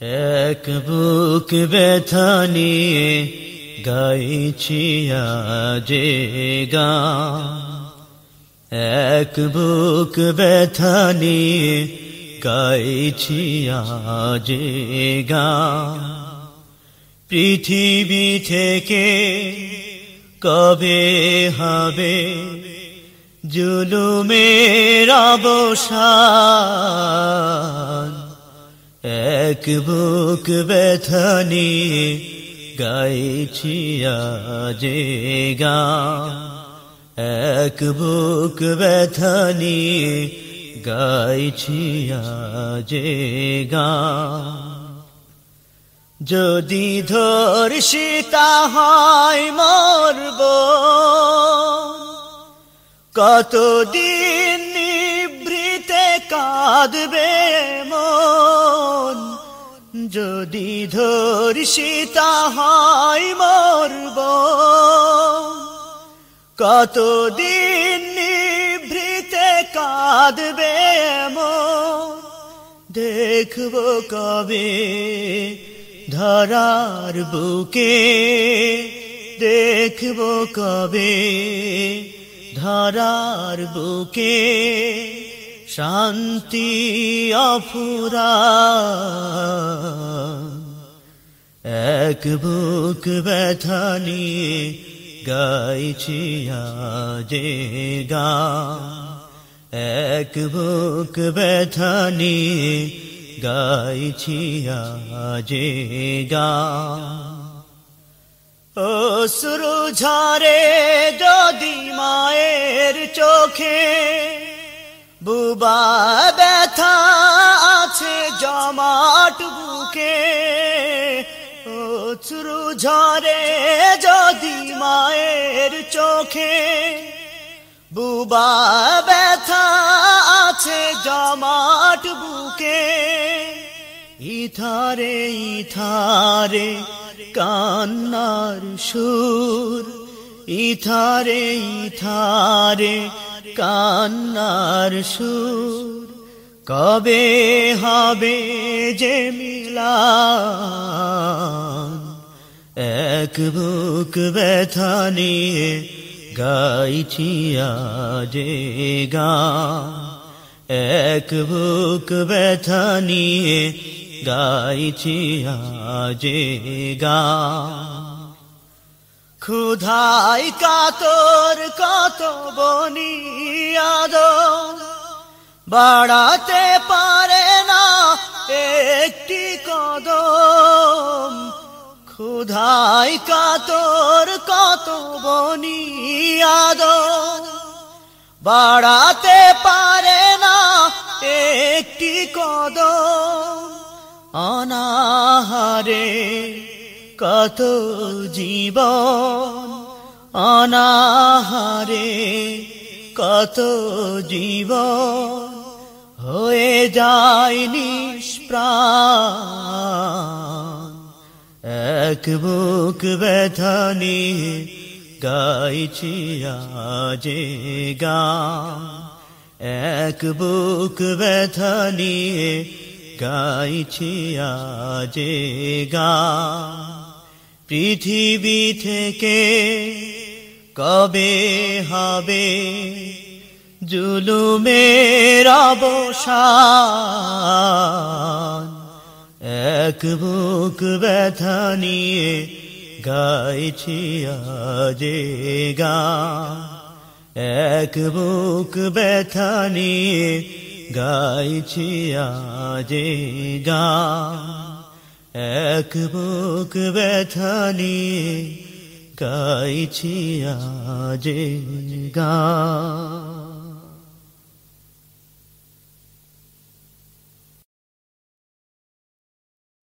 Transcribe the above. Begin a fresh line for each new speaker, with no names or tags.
এক বুক ব্যথা নিয়ে গাইছি যে গা এক বুক ব্যথা নিয়ে গাইছি যে গা পৃথিবী থেকে কবে হবে জুলুমের অবসান? এক বুক ব্যথা নিয়ে গাইছি যে গা এক বুক ব্যথা গাইছি যে গা যদি ধর সীতা হয় মরব, কতদিন নিভৃতে কাঁদবে মন? যদি ধর সীতা হয় মরব। কতদিন নিভৃতে কাঁদবে দেখব কবে ধরার বুকে। দেখব কবে ধরার বুকে। শান্তি অফুরা। এক বুক ব্যথা নিয়ে গাইছি যে গা। এক বুক ব্যথা নিয়ে গাইছি যে গা। ও সুরু ঝরে যদি মায়ের চোখে, বুবা ব্যথা আছে জমাট বুকে। সুরু ঝরে যদি মায়ের চোখে বুবা ব্যথা আছে জমাট বুকে, ইথারে ইথারে কান্নার সুর, ইথারে ইথারে কান্নার সুর। কবে হবে যে মিলা এক বুক ব্যথা নিয়ে গাইছি যে গা এক বুক ব্যথা নিয়ে গাইছি যে গা ক্ষুধাই কাতর কত বনিয়াদ বাড়াতে ক্ষুধাই কাতর, কত বনিয়াদ বাড়াতে পারে না একটি কদম অনাহারে কত জীবন। অনাহারে কত জীবন। হয়ে যায় নিষ্প্রাণ। এক বুক ব্যথা নিয়ে গাইছি যে গা এক বুক ব্যথা নিয়ে গাইছি যে গা পৃথিবী থেকে কবে হবে জুলুমের অবসান? এক বুক ব্যথা নিয়ে গাইছি যে গা এক বুক ব্যথা নিয়ে গাইছি যে গা এক বুক ব্যথা নিয়ে গাইছি যে গা